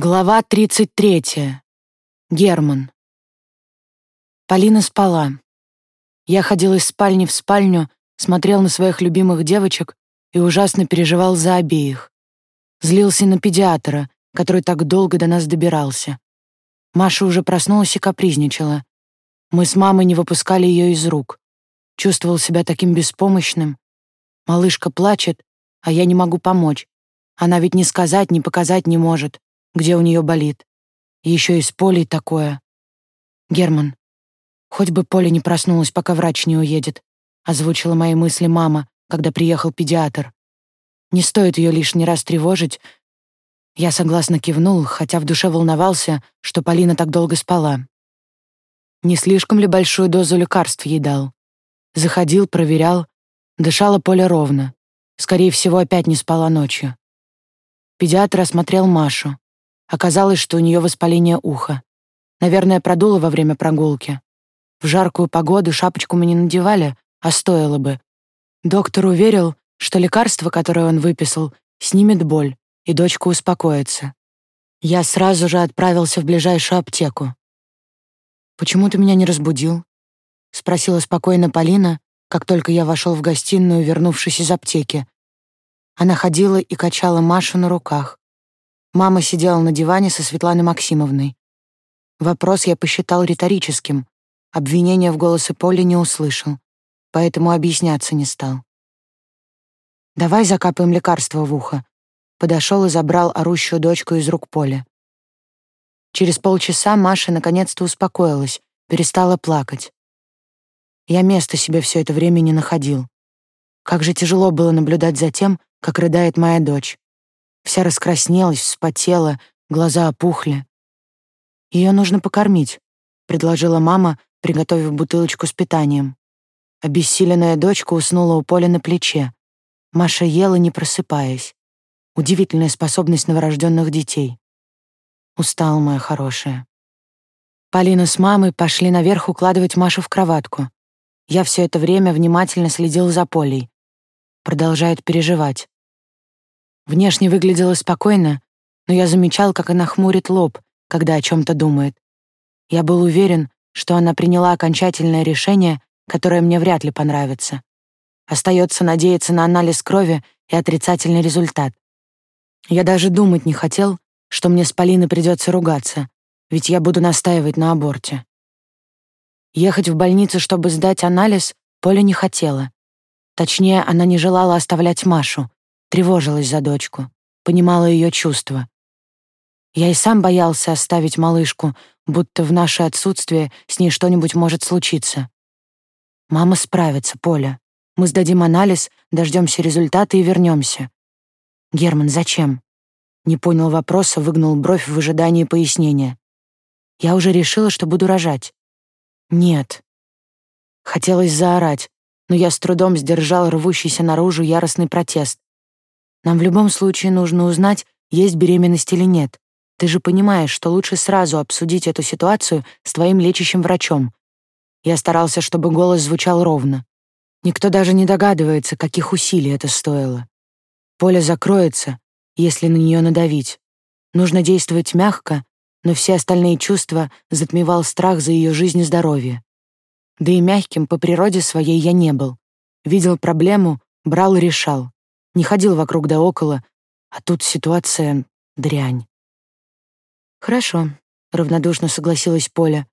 Глава 33. Герман. Полина спала. Я ходил из спальни в спальню, смотрел на своих любимых девочек и ужасно переживал за обеих. Злился на педиатра, который так долго до нас добирался. Маша уже проснулась и капризничала. Мы с мамой не выпускали ее из рук. Чувствовал себя таким беспомощным. Малышка плачет, а я не могу помочь. Она ведь ни сказать, ни показать не может где у нее болит. Еще и с Полей такое. Герман, хоть бы Поля не проснулась, пока врач не уедет, озвучила мои мысли мама, когда приехал педиатр. Не стоит ее лишний раз тревожить. Я согласно кивнул, хотя в душе волновался, что Полина так долго спала. Не слишком ли большую дозу лекарств ей дал? Заходил, проверял. Дышала Поля ровно. Скорее всего, опять не спала ночью. Педиатр осмотрел Машу. Оказалось, что у нее воспаление уха. Наверное, продуло во время прогулки. В жаркую погоду шапочку мы не надевали, а стоило бы. Доктор уверил, что лекарство, которое он выписал, снимет боль, и дочка успокоится. Я сразу же отправился в ближайшую аптеку. «Почему ты меня не разбудил?» — спросила спокойно Полина, как только я вошел в гостиную, вернувшись из аптеки. Она ходила и качала Машу на руках. Мама сидела на диване со Светланой Максимовной. Вопрос я посчитал риторическим. Обвинения в голосе Поли не услышал, поэтому объясняться не стал. «Давай закапаем лекарство в ухо», подошел и забрал орущую дочку из рук Поля. Через полчаса Маша наконец-то успокоилась, перестала плакать. Я места себе все это время не находил. Как же тяжело было наблюдать за тем, как рыдает моя дочь. Вся раскраснелась, вспотела, глаза опухли. Ее нужно покормить», — предложила мама, приготовив бутылочку с питанием. Обессиленная дочка уснула у Поля на плече. Маша ела, не просыпаясь. Удивительная способность новорожденных детей. Устала моя хорошая. Полина с мамой пошли наверх укладывать Машу в кроватку. Я все это время внимательно следил за Полей. Продолжает переживать. Внешне выглядела спокойно, но я замечал, как она хмурит лоб, когда о чем-то думает. Я был уверен, что она приняла окончательное решение, которое мне вряд ли понравится. Остается надеяться на анализ крови и отрицательный результат. Я даже думать не хотел, что мне с Полиной придется ругаться, ведь я буду настаивать на аборте. Ехать в больницу, чтобы сдать анализ, Поля не хотела. Точнее, она не желала оставлять Машу, тревожилась за дочку, понимала ее чувства. Я и сам боялся оставить малышку, будто в наше отсутствие с ней что-нибудь может случиться. Мама справится, Поля. Мы сдадим анализ, дождемся результата и вернемся. Герман, зачем? Не понял вопроса, выгнул бровь в ожидании пояснения. Я уже решила, что буду рожать. Нет. Хотелось заорать, но я с трудом сдержал рвущийся наружу яростный протест. Нам в любом случае нужно узнать, есть беременность или нет. Ты же понимаешь, что лучше сразу обсудить эту ситуацию с твоим лечащим врачом. Я старался, чтобы голос звучал ровно. Никто даже не догадывается, каких усилий это стоило. Поле закроется, если на нее надавить. Нужно действовать мягко, но все остальные чувства затмевал страх за ее жизнь и здоровье. Да и мягким по природе своей я не был. Видел проблему, брал и решал не ходил вокруг да около, а тут ситуация дрянь. Хорошо, равнодушно согласилась Поля.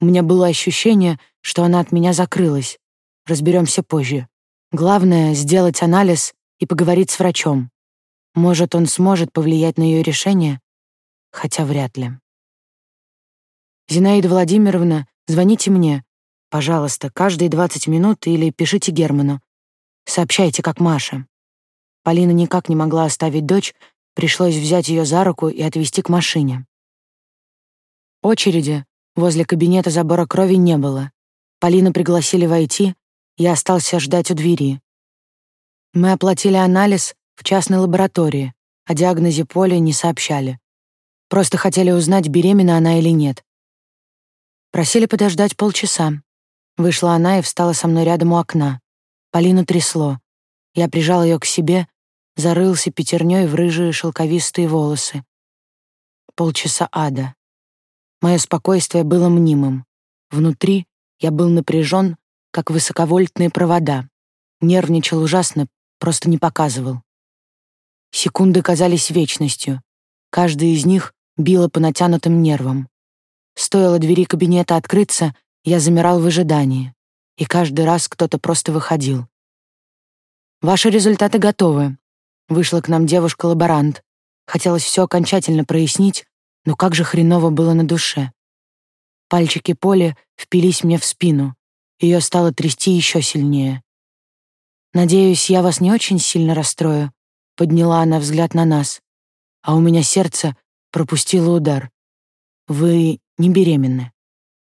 У меня было ощущение, что она от меня закрылась. Разберемся позже. Главное — сделать анализ и поговорить с врачом. Может, он сможет повлиять на ее решение, хотя вряд ли. Зинаида Владимировна, звоните мне, пожалуйста, каждые 20 минут или пишите Герману. Сообщайте, как Маша. Полина никак не могла оставить дочь, пришлось взять ее за руку и отвезти к машине. Очереди возле кабинета забора крови не было. Полину пригласили войти, я остался ждать у двери. Мы оплатили анализ в частной лаборатории, о диагнозе Поли не сообщали. Просто хотели узнать, беременна она или нет. Просили подождать полчаса. Вышла она и встала со мной рядом у окна. Полину трясло. Я прижал ее к себе, зарылся пятерней в рыжие шелковистые волосы. полчаса ада. Мое спокойствие было мнимым. Внутри я был напряжен, как высоковольтные провода. Нервничал ужасно, просто не показывал. Секунды казались вечностью. Каждая из них била по натянутым нервам. Стоило двери кабинета открыться, я замирал в ожидании. И каждый раз кто-то просто выходил. «Ваши результаты готовы», — вышла к нам девушка-лаборант. Хотелось все окончательно прояснить, но как же хреново было на душе. Пальчики Поли впились мне в спину. Ее стало трясти еще сильнее. «Надеюсь, я вас не очень сильно расстрою», — подняла она взгляд на нас. А у меня сердце пропустило удар. «Вы не беременны».